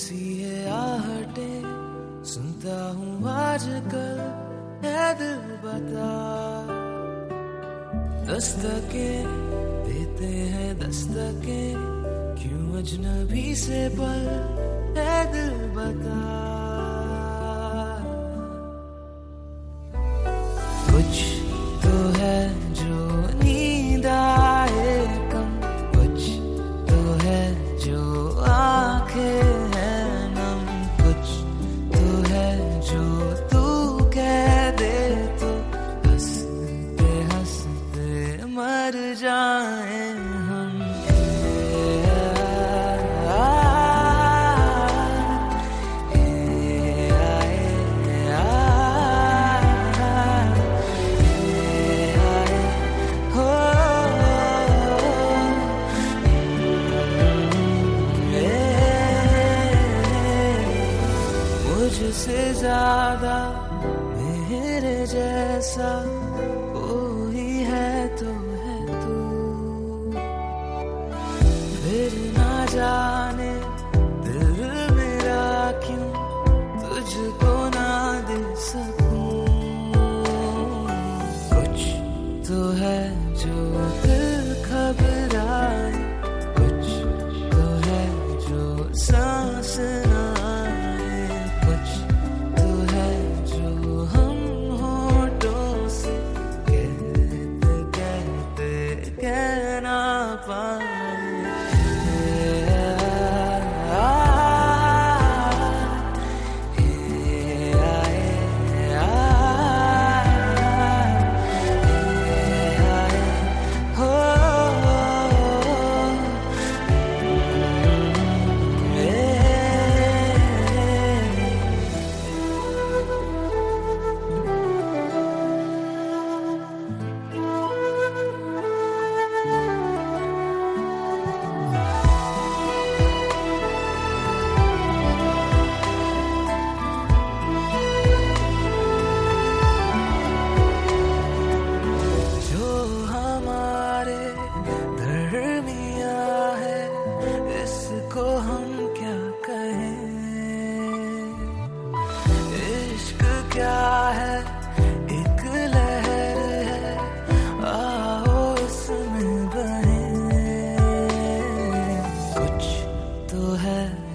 कैसी है आहटे सुनता हूँ आजकल, है दिल बता। दस्तके देते हैं दस्तके, क्यों अजनबी से पल, है दिल बता। जाए हम मुझसे ज्यादा मेरे जैसा कोई 是哪家？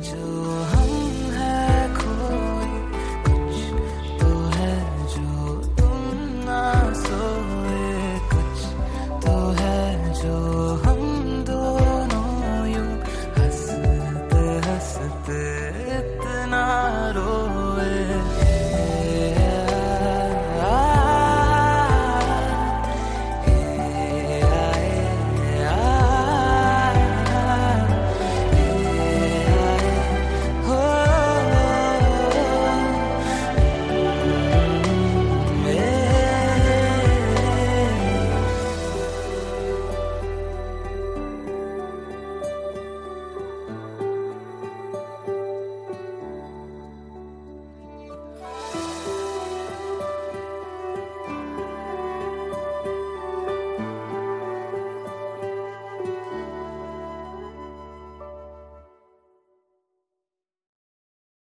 着我。